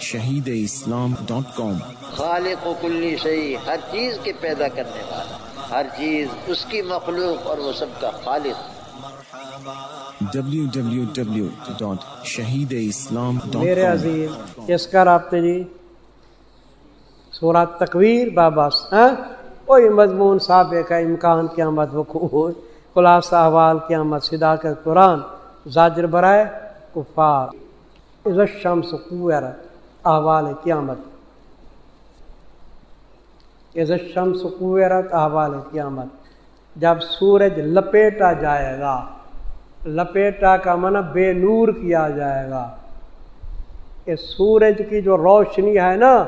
شہید اسلام ڈاٹ کام۔ خالق و کلی شہی ہر چیز کے پیدا کرنے والا ہر چیز اس کی مخلوق اور وہ سب کا خالق۔ www.shahideislam.com میرے عزیز اس کا رابطے جی۔ سورہ تکویر بابس ہاں؟ کوئی مضمون سابق ہے امکان قیامت وقوع خلاصہ احوال قیامت صداقت قرآن زاجر برائے کفار۔ عزت شمس قویرت احوال قیامت۔ شمس قویرت احوال قیامت۔ جب سورج لپیٹا جائے گا، لپیٹا کا من بے نور کیا جائے گا۔ اس سورج کی جو روشنی ہے نا،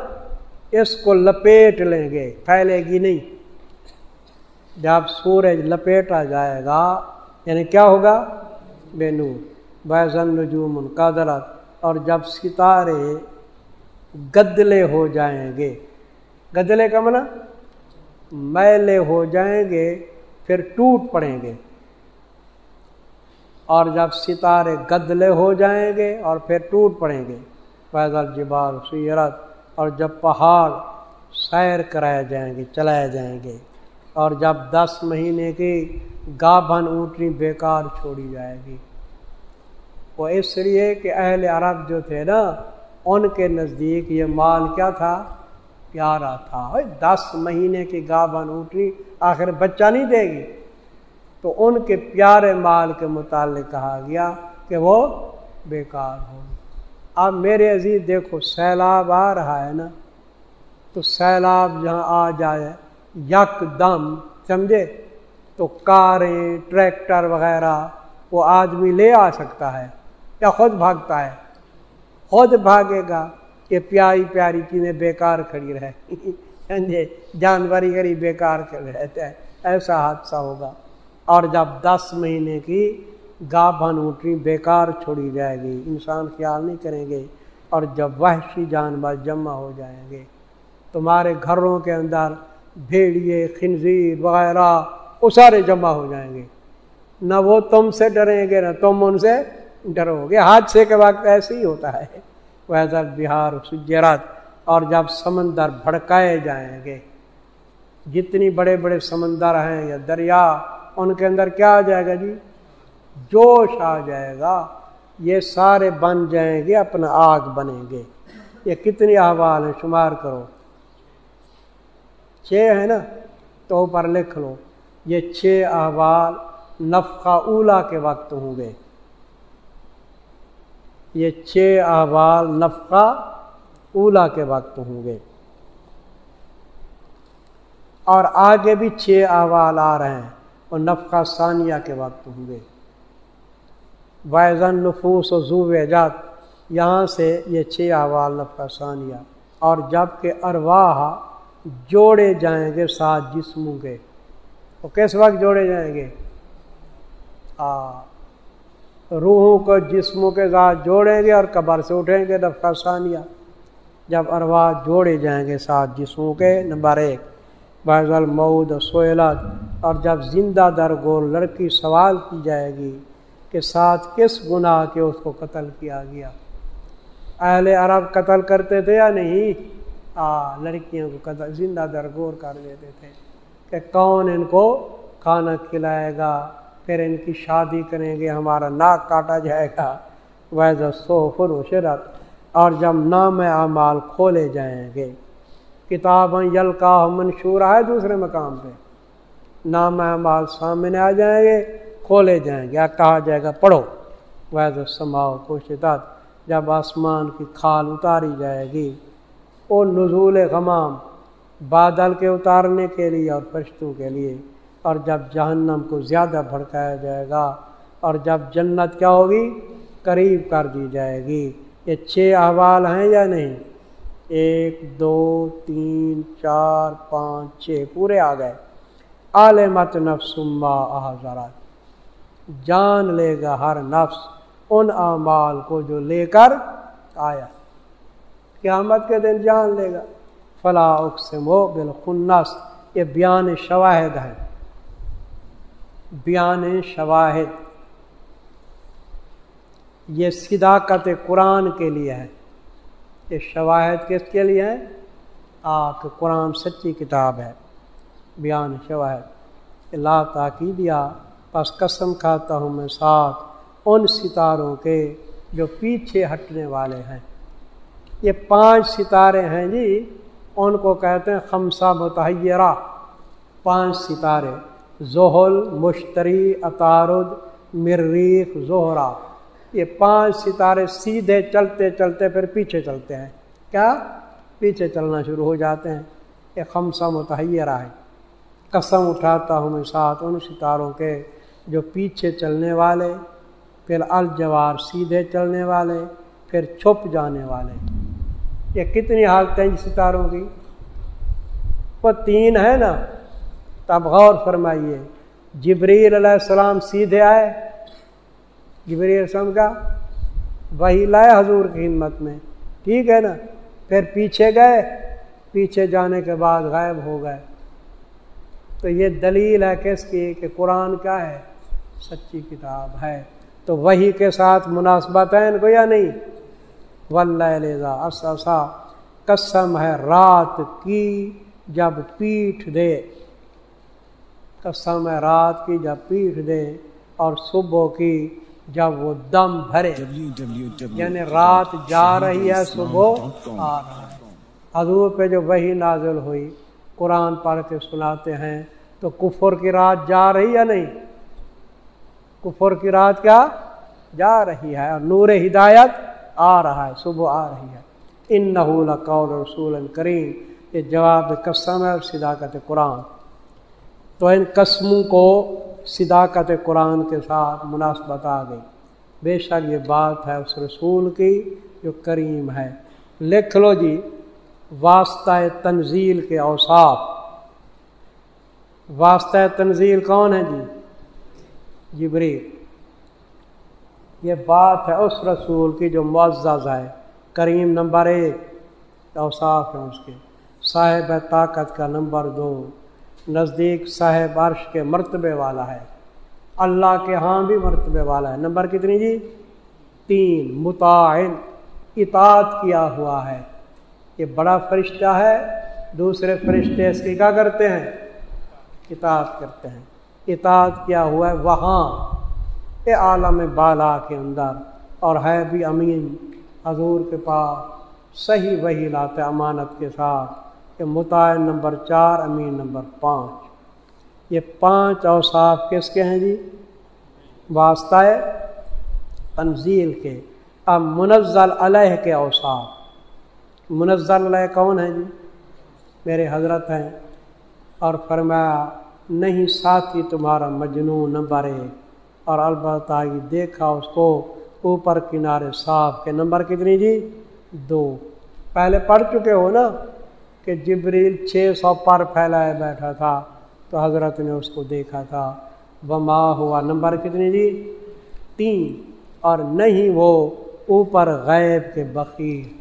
اس کو لپیٹ لیں گے، پھیلے گی نہیں۔ جب سورج لپیٹا جائے گا یعنی کیا ہوگا؟ بے نور۔ بیزن نجوم قدرت اور جب ستارے گدلے ہو جائیں گے۔ گدلے کا منع میلے ہو جائیں گے، پھر ٹوٹ پڑیں گے۔ اور جب ستارے گدلے ہو جائیں گے اور پھر ٹوٹ پڑیں گے۔ پیدل، جبال، سیرت اور جب پہاڑ سیر کرائے جائیں گے، چلائے جائیں گے۔ اور جب دس مہینے کی گابھن اونٹنی بیکار چھوڑی جائے گی۔ وہ اس لیے کہ اہل عرب جو تھے نا ان کے نزدیک یہ مال کیا تھا؟ پیارا تھا۔ دس مہینے کی گابھن اونٹنی آخر بچہ نہیں دے گی۔ تو ان کے پیارے مال کے متعلق کہا گیا کہ وہ بیکار ہو اب میرے عزیز دیکھو، سیلاب آ رہا ہے نا۔ تو سیلاب جہاں آ جائے یک دم سمجھے؟ تو کاریں، ٹریکٹر وغیرہ، وہ آدمی لے آ سکتا ہے یا خود بھاگتا ہے۔ خود بھاگے گا، یہ پیاری پیاری چیزیں بیکار کھڑی رہے سمجھے؟ جانوری گری بیکار رہتے ہیں ایسا حادثہ ہوگا۔ اور جب دس مہینے کی گابھن اونٹی بیکار چھوڑی جائے گی، انسان خیال نہیں کریں گے۔ اور جب وحشی جانور جمع ہو جائیں گے، تمہارے گھروں کے اندر بھیڑیے، خنزیر وغیرہ، وہ سارے جمع ہو جائیں گے۔ نہ وہ تم سے ڈریں گے، نہ تم ان سے ڈرو گے حادثے کے وقت ایسے ہی ہوتا ہے۔ ویزر بہار سجرات اور جب سمندر بھڑکائے جائیں گے، جتنی بڑے بڑے سمندر ہیں یا دریا، ان کے اندر کیا آ جائے گا جی؟ جوش آ جائے گا۔ یہ سارے بن جائیں گے، اپنا آگ بنیں گے۔ یہ کتنی احوال ہیں، شمار کرو۔ چھ ہے نا، تو اوپر لکھ لو۔ یہ چھ احوال نفقہ اولا کے وقت ہوں گے۔ یہ چھ احوال نفقہ اولا کے وقت ہوں گے۔ اور آگے بھی چھ احوال آ رہے ہیں اور نفقہ ثانیہ کے وقت ہوں گے۔ وائزن نفوس و زو جات یہاں سے یہ چھ احوال نفقہ ثانیہ۔ اور جبکہ ارواہ جوڑے جائیں گے سات جسموں کے۔ وہ کس وقت جوڑے جائیں گے؟ آ روحوں کو جسموں کے ساتھ جوڑیں گے اور قبر سے اٹھیں گے دفعہ ثانیہ۔ جب اروا جوڑے جائیں گے سات جسموں کے، نمبر ایک، بعض المعود سویلات اور جب زندہ در گول لڑکی سوال کی جائے گی کہ ساتھ کس گناہ کے اس کو قتل کیا گیا؟ اہل عرب قتل کرتے تھے یا نہیں؟ آ، لڑکیوں کو قتل، زندہ درگور کر دیتے تھے کہ کون ان کو کھانا کھلائے گا؟ پھر ان کی شادی کریں گے، ہمارا ناک کاٹا جائے گا۔ ویز سو و شرط اور جب نام اعمال کھولے جائیں گے۔ کتابیں یلکا منشور ہے دوسرے مقام پہ۔ نام اعمال سامنے آ جائیں گے، کھولے جائیں گے۔ کہا جائے گا، پڑھو۔ ویز سماؤ کو جب آسمان کی کھال اتاری جائے گی وہ نزول غمام بادل کے اتارنے کے لیے اور فرشتوں کے لیے۔ اور جب جہنم کو زیادہ بھڑکایا جائے گا اور جب جنت کیا ہوگی؟ قریب کر دی جائے گی۔ یہ چھ احوال ہیں یا نہیں؟ ایک، دو، تین، چار، پانچ، چھ، پورے آ گئے۔ عالمت نفس حضرات جان لے گا ہر نفس ان اعمال کو جو لے کر آیا۔ قیامت کے دن جان لے گا۔ فلاں اقسم و بالخنس۔ یہ بیان شواہد ہے بیان شواہد۔ یہ صداقت قرآن کے لیے ہے۔ یہ شواہد کس کے لیے ہیں آپ قرآن سچی کتاب ہے۔ بیان شواہد۔ لا تاکی دیا پس قسم کھاتا ہوں میں ساتھ ان ستاروں کے جو پیچھے ہٹنے والے ہیں۔ یہ پانچ ستارے ہیں جی ان کو کہتے ہیں خمسہ متحرہ پانچ ستارے۔ زحل مشتری اطارد مریخ زہرا۔ یہ پانچ ستارے سیدھے چلتے چلتے پھر پیچھے چلتے ہیں۔ کیا؟ پیچھے چلنا شروع ہو جاتے ہیں۔ یہ خمسہ متحرہ ہے۔ قسم اٹھاتا ہوں میں ساتھ ان ستاروں کے جو پیچھے چلنے والے، پھر الجوار سیدھے چلنے والے، پھر چھپ جانے والے۔ یہ کتنی حالتیں ستاروں کی؟ وہ تین ہے نا۔ تب غور فرمائیے۔ جبریل علیہ السلام سیدھے آئے۔ جبریل السلام کا وہی لائے حضور کی ہمت میں۔ ٹھیک ہے نا؟ پھر پیچھے گئے۔ پیچھے جانے کے بعد غائب ہو گئے۔ تو یہ دلیل ہے کس کی؟ کہ قرآن کیا ہے، سچی کتاب ہے۔ تو وہی کے ساتھ مناسبت ہے ان کو یا نہیں؟ ولہ قسم ہے، رات کی جب پیٹھ دے۔ قسم ہے رات کی جب پیٹھ دے اور صبح کی جب وہ دم بھرے۔ یعنی رات جا رہی ہے صبح آ رہا ہے۔ حضور پہ جو وہی نازل ہوئی قرآن پڑھ کے سناتے ہیں تو کفر کی رات جا رہی ہے نہیں؟ کفر کی رات کیا؟ جا رہی ہے اور نور ہدایت آ رہا ہے صبح آ رہی ہے۔ ان نحول قول رسول کریم۔ یہ جواب قسم ہے صداقت قرآن۔ تو ان قسموں کو صداقت قرآن کے ساتھ مناسبت آ گئی۔ بے شک یہ بات ہے اس رسول کی جو کریم ہے۔ لکھ لو جی واسطہ تنزیل کے اوصاف۔ واسطہ تنزیل کون ہے جی؟ جبری یہ بات ہے اس رسول کی جو معزز ہے۔ کریم نمبر ایک۔ اوصاف ہے اس کے۔ صاحب طاقت کا نمبر دو۔ نزدیک صاحب عرش کے مرتبے والا ہے۔ اللہ کے ہاں بھی مرتبے والا ہے۔ نمبر کتنی جی؟ تین۔ متعین۔ اطاعت کیا ہوا ہے۔ یہ بڑا فرشتہ ہے۔ دوسرے فرشتے اس کی کیا کرتے ہیں؟ اطاعت کرتے ہیں۔ اطاعت کیا ہوا ہے؟ وہاں۔ اے عالم بالا کے اندر۔ اور ہے بھی امین۔ حضور کے پاس۔ صحیح وہی لاتے امانت کے ساتھ۔ کہ متعین نمبر چار، امین نمبر پانچ۔ یہ پانچ اوصاف کس کے ہیں جی؟ واسطہ تنزیل کے۔ اب منزل علیہ کے اوصاف۔ منزل علیہ کون ہے جی؟ میرے حضرت ہیں۔ اور فرمایا، نہیں ساتھی تمہارا مجنون نمبر ایک۔ اور البتہ یہ دیکھا اس کو اوپر کنارے صاف کے نمبر کتنی جی؟ دو۔ پہلے پڑھ چکے ہو نا؟ کہ جبریل چھ سو پر پھیلائے بیٹھا تھا تو حضرت نے اس کو دیکھا تھا۔ وما ہوا؟ نمبر کتنی جی؟ تین۔ اور نہیں وہ اوپر غیب کے بقیر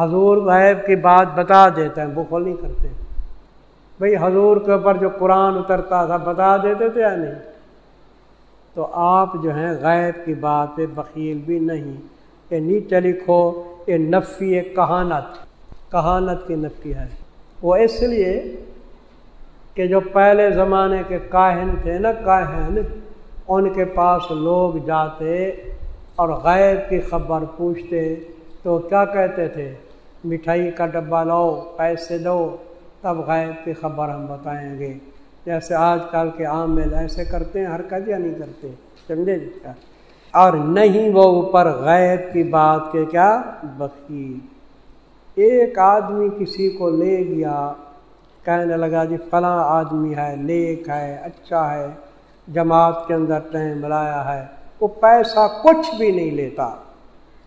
حضور غیب کی بات بتا دیتے ہیں، بخل نہیں کرتے۔ بھئی حضور کے اوپر جو قرآن اترتا تھا، بتا دیتے تھے یا نہیں؟ تو آپ جو ہیں، غیب کی بات بخیل بھی نہیں۔ یہ نیچے لکھو، یہ نفی کہانت۔ کہانت کی نفی ہے۔ وہ اس لیے کہ جو پہلے زمانے کے کاہن تھے نا، کاہن، ان کے پاس لوگ جاتے اور غیب کی خبر پوچھتے۔ تو کیا کہتے تھے؟ مٹھائی کا ڈبہ لاؤ، پیسے دو، تب غیب کی خبر ہم بتائیں گے۔ جیسے آج کل کے عامل ایسے کرتے ہیں، حرکت یا نہیں کرتے؟ سمجھے جی؟ اور نہیں، وہ اوپر غیب کی بات کے کیا؟ بخیر ایک آدمی کسی کو لے گیا، کہنے لگا جی فلاں آدمی ہے، نیک ہے اچھا ہے، جماعت کے اندر ٹائم لایا ہے، وہ پیسہ کچھ بھی نہیں لیتا۔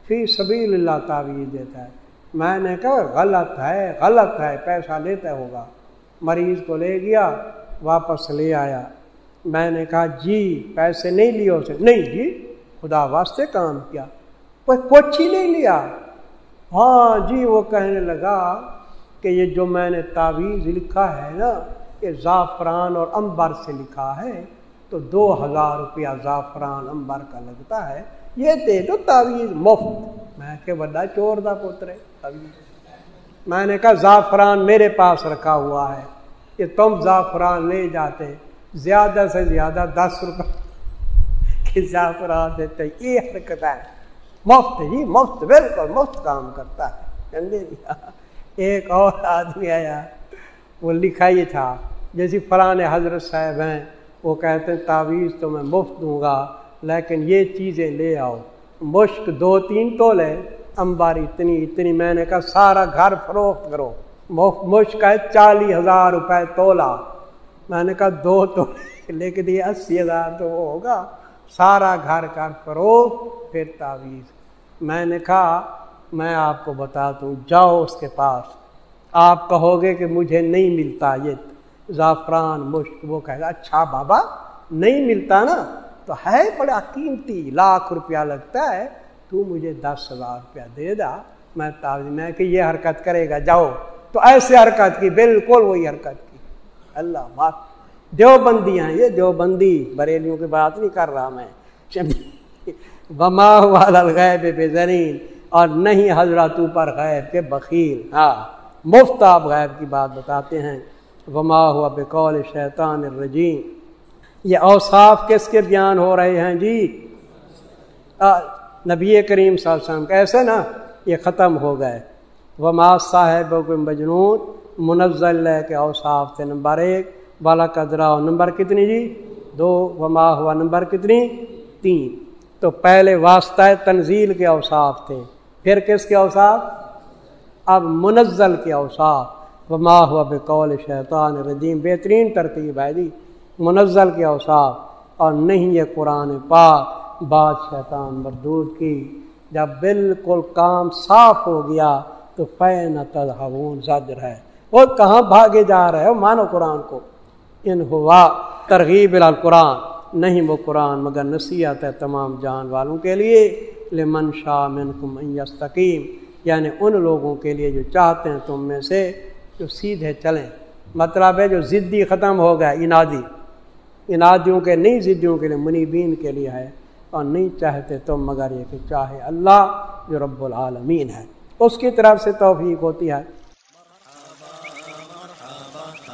فی سبیل اللہ تعویذ دیتا ہے۔ میں نے کہا، غلط ہے غلط ہے، پیسہ لیتا ہوگا۔ مریض کو لے گیا، واپس لے آیا۔ میں نے کہا جی پیسے نہیں لیے اسے۔ نہیں جی خدا واسطے کام کیا۔ کچھ ہی نہیں لیا۔ ہاں جی وہ کہنے لگا کہ یہ جو میں نے تعویذ لکھا ہے نا، یہ زعفران اور امبر سے لکھا ہے، تو دو ہزار روپیہ زعفران امبر کا لگتا ہے۔ یہ دے دو تعویذ، مفت۔ میں کہ بڑا چور دا پوترے میں نے کہا، زعفران میرے پاس رکھا ہوا ہے۔ کہ تم زعفران لے جاتے، زیادہ سے زیادہ دس روپے۔ کہ زعفران دیتے، یہ حرکت ہے۔ مفت جی مفت، بالکل مفت کام کرتا ہے۔ یعنی ایک اور آدمی آیا، وہ لکھا ہی تھا، جیسے فلاں حضرت صاحب ہیں، وہ کہتے ہیں، تعویذ تو میں مفت دوں گا، لیکن یہ چیزیں لے آؤ۔ مشک دو تین تو لے امبار اتنی اتنی۔ میں نے کہا، سارا گھر فروخت کرو۔ مشک ہے چالیس ہزار روپے تولا۔ میں نے کہا، دو تو لکھ دیے اسی ہزار تو وہ ہوگا۔ سارا گھر کر فروخت پھر تعویذ۔ میں نے کہا، میں آپ کو بتاتا ہوں جاؤ اس کے پاس۔ آپ کہو گے کہ مجھے نہیں ملتا یہ۔ زعفران، مشک، وہ کہے گا اچھا بابا، نہیں ملتا نا۔ تو ہے بڑا قیمتی، لاکھ روپیہ لگتا ہے۔ تو مجھے دس ہزار روپیہ دے دا۔ میں میں کہ یہ حرکت کرے گا، جاؤ۔ تو ایسے حرکت کی، بالکل وہی حرکت کی۔ اللہ بات دیو بندیاں یہ دیو بندی بریلیوں کی بات نہیں کر رہا میں۔ بما غیب بے زرین اور نہیں حضرت اوپر غیب کے بخیل۔ ہاں مفت آپ غیب کی بات بتاتے ہیں۔ وما ہوا بقول شیطان الرجیم۔ یہ اوصاف کس کے بیان ہو رہے ہیں جی؟ نبی کریم صلی اللہ علیہ وسلم، کیسے نا؟ یہ ختم ہو گئے۔ وما صاحب مجنون، منزل کے اوصاف تھے، نمبر ایک۔ بالا قدرا نمبر کتنی جی؟ دو، وما ہوا نمبر کتنی؟ تین۔ تو پہلے واسطہ تنزیل کے اوصاف تھے۔ پھر کس کے اوصاف؟ اب منزل کے اوصاف۔ وما ہوا بقول شیطان رجیم۔ بہترین ترتیب ہے جی۔ منزل کے اوصاف۔ اور نہیں یہ قرآن پاک بات شیطان مردود کی۔ جب بالکل کام صاف ہو گیا تو فین تدہون زجر ہے۔ وہ کہاں بھاگے جا رہے ہو؟ مانو قرآن کو۔ ان ہوا ترغیب القرآن، نہیں وہ قرآن مگر نصیحت ہے تمام جان والوں کے لیے، لمن شاہ من یستقیم یعنی ان لوگوں کے لیے جو چاہتے ہیں تم میں سے جو سیدھے چلیں۔ مطلب ہے جو ضدی ختم ہو گیا انادی۔ انادیوں کے، نہیں ضدیوں کے لیے، منیبین کے لیے ہے۔ اور نہیں چاہتے تم مگر یہ کہ چاہے اللہ جو رب العالمین ہے۔ اس کی طرف سے توفیق ہوتی ہے۔